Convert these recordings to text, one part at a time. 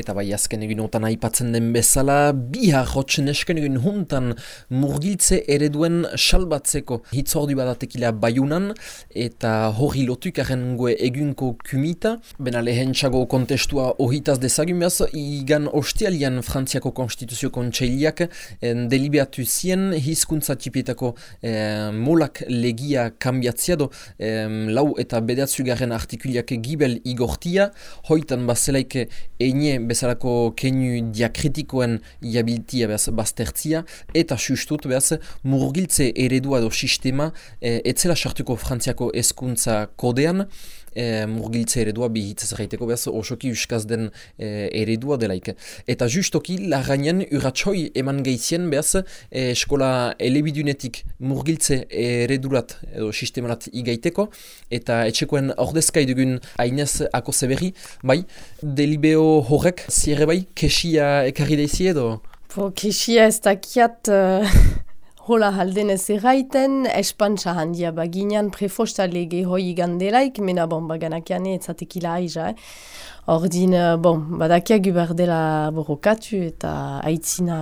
Eta bai azken egin otan aipatzen den bezala, bihar hotxen esken egin huntan murgiltze ereduen salbatzeko hitzordu badatekila baiunan eta hori lotuk gue egunko kumita. Bena lehen txago kontestua ohitaz dezagun behaz, igan ostialian Frantziako Konstituzio Kontseiliak deliberatu zien hizkuntza tipietako eh, molak legia kambiatzia do eh, lau eta bedatzu garen artikuliak gibel igortia, hoitan bazelaik eine bezalako keinu diakritikoen iabiltia behaz baztertzia, eta sustut behaz murgiltze eredua do sistema e, etzela sartuko frantziako eskuntza kodean, e, murgiltze eredua bihitzez gaiteko behaz osoki uskaz den e, eredua delaik. Eta justoki lagainen uratsoi eman gehizien behaz e, eskola elebidunetik murgiltze eredurat edo sistemarat igaiteko eta etxekoen ordezkai dugun ainez ako zeberri, bai, delibeo horrek zire bai, kesia ekarri daizi edo? Po, kesia ez dakiat... Uh... Hola halden ez erraiten, espantza handia baginan prefosta lege hoi gandelaik, mena bon, baganakiane ez zatekila aiza, eh? Ordin, eh, bon, badakia gubardela borokatu eta aitzina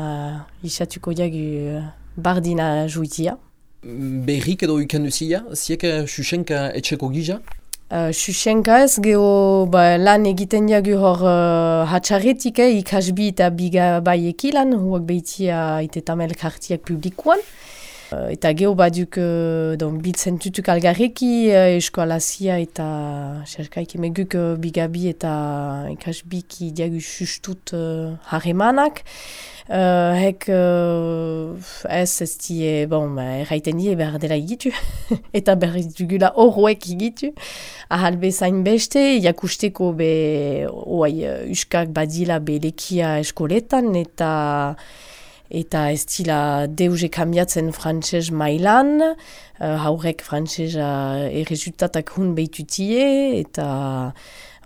isatuko jagu eh, bardina juitia. Berrik edo ikanduzia, ziek susenka etxeko gija? Uh, Xuxenka ez, geho ba, lan egiten diagu hor uh, hatxarretik, eh, ikasbi eta biga bai ekilan, huak behitia itetamel kartiak publikoan. Uh, eta geho baduk uh, biltzen tutuk algarreki uh, eskolazia eta xerkaik emeguk uh, bigabi eta ikasbiki diagu xustut uh, harremanak. Uh, hek uh, ez ez die, bon, erraiten die behar dela egitu, eta behar dugula horroek egitu. Ahal bezain beste, jakusteko be, oai, uskak badila be lekia eskoletan, eta eta ez dila deuze kambiatzen frantxez mailan, uh, haurek frantzeza errezultatak hun behitutie, eta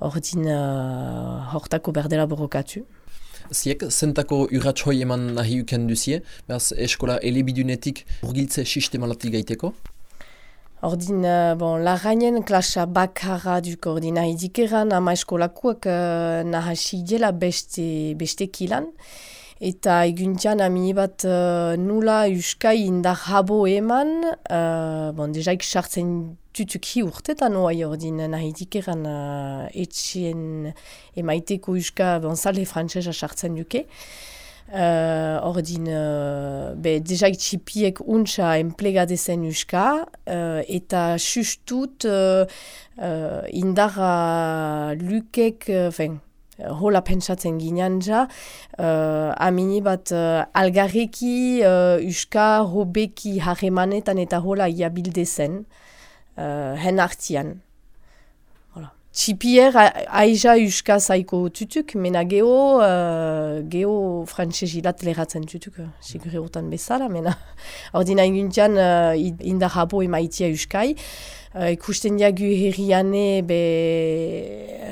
ordin uh, hortako berdela borokatu. Ziek, zentako urratxoi eman nahi uken duzie, behaz eskola elebidunetik urgiltze sistemalatik gaiteko? Ordin, uh, bon, lagainen klasa bakarra duk ordin nahi dikeran, ama eskolakuak uh, nahasi dela beste, beste kilan. Eta eguntian amini bat uh, nula uskai indar habo eman, uh, bon, dejaik sartzen tutuk hi urtetan oa jordin nahi dikeran uh, etxien emaiteko uska bon, salhe frantzesa sartzen duke. Uh, ordin, uh, be, dejaik txipiek untsa emplegadezen uska, uh, eta sustut uh, uh, indar lukek, uh, hola pentsatzen ginen ja, uh, amini bat uh, algarreki uh, uska hobeki harremanetan eta hola iabilde zen, uh, hen artian. Txipier aiza uska zaiko tutuk, mena geho, uh, geho frantzezilat leratzen tutuk, sigure otan bezala, mena. Ordina inguntian uh, indar habo emaitia uskai, Uh, ikusten diagu herriane be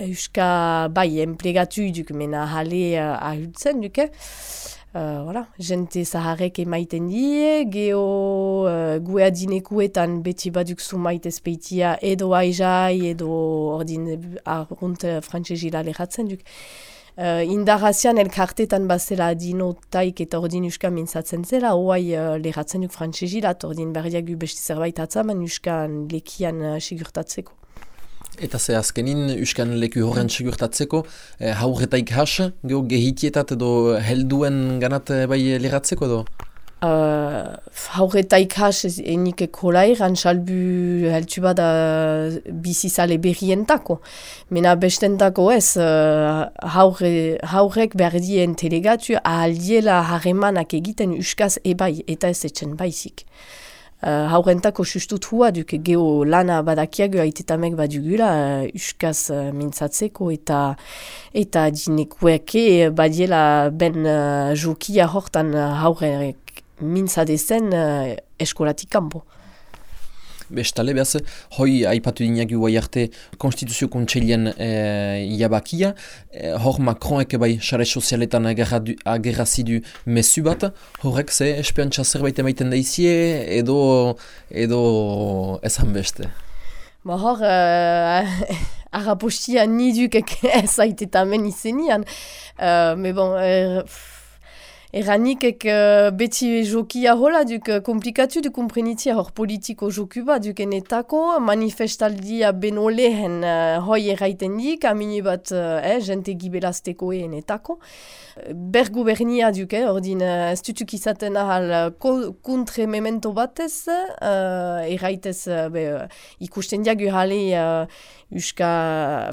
euska bai enplegatu duk mena jale uh, ahultzen duke. Uh, voilà. Jente zaharek emaiten die, geho uh, gue adinekuetan beti baduk sumait ezpeitia edo aizai edo ordin arrunt uh, frantzezila lehatzen duk. Uh, Indarrazian elkartetan bazela dino taik eta ordin uska mintzatzen zela, oai uh, lehratzen duk frantzezilat, ordin berriak besti zerbait atzaman uskan lekian uh, sigurtatzeko. Eta ze azkenin uskan leku horren sigurtatzeko, eh, haurretaik has, geho gehitietat edo helduen ganat eh, bai lehratzeko edo? Uh, haurreta ikas enik ekolai, rantxalbu heltu bada bizizale berrientako. Mena bestentako ez, uh, haurre, haurrek berdien telegatu ahaldiela harremanak egiten uskaz ebai eta ez etxen baizik. Uh, haurrentako sustut hua duk geho lana badakiago aitetamek badugula uh, uskaz uh, mintzatzeko eta eta dinekueke badiela ben uh, jokia hortan uh, haurrek mintza dezen uh, eskolatik kanpo. Bestale behaz, hoi aipatu dinak guai arte konstituzio kontseilien e, iabakia, e, hor Macronek bai xare sozialetan agerrazidu mesu bat, horrek ze espiantza zerbait emaiten daizie edo, edo ezan beste? Ba hor, uh, arrapostia nidukek ez aitetamen izenian. Uh, me bon, er, Eranik ek uh, beti jokia hola duk uh, komplikatu du komprenitia hor politiko joku ba duk enetako manifestaldia beno lehen uh, hoi erraiten dik amini bat uh, eh, jente gibelazteko enetako. Ber gubernia duk, eh, ordin uh, ez dutuk izaten ahal uh, kontre memento batez, uh, erraitez uh, be, uh, ikusten diagu hale uh, uska,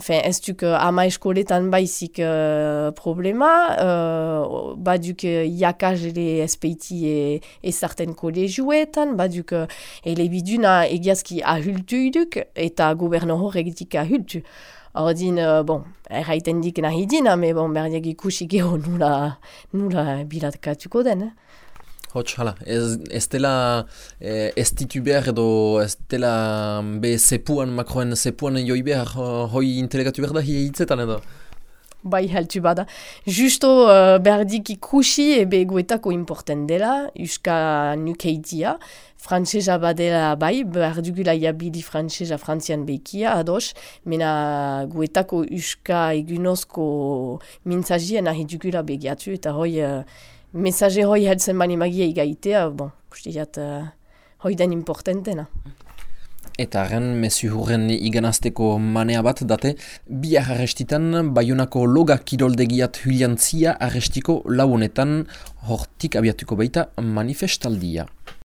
fin, ez duk uh, ama eskoletan baizik uh, problema, uh, ba duk uh, iakaz ere espeiti e, ezarten kolegioetan, baduk elebiduna egiazki ahultu iduk eta goberno hor egitik ahultu. Ordin, uh, bon, erraiten dik nahi dina, me bon, berdiak ikusi geho nula, nula bilatkatuko den. Eh? Hots, hala, ez, ez dela eh, ez ditu behar edo ez dela be sepuan, makroen sepuan joi behar, hoi intelegatu behar da hi hitzetan edo? Bai heltu bada. Justo uh, berdik ikusi ebe guetako importen dela, uska nukeitia, frantzesa badela bai, behar dugula jabili frantzesa frantzian bekia, ados, mena guetako uska egunozko mintzazien ahi dugula begiatu, eta hoi, uh, mesaje hoi helzen bani magia igaitea, bon, uste jat, uh, hoi den importantena. Eta arren, mesu hurren iganazteko manea bat date, bi arrestitan, baiunako loga kiroldegiat huliantzia arrestiko launetan hortik abiatuko baita manifestaldia.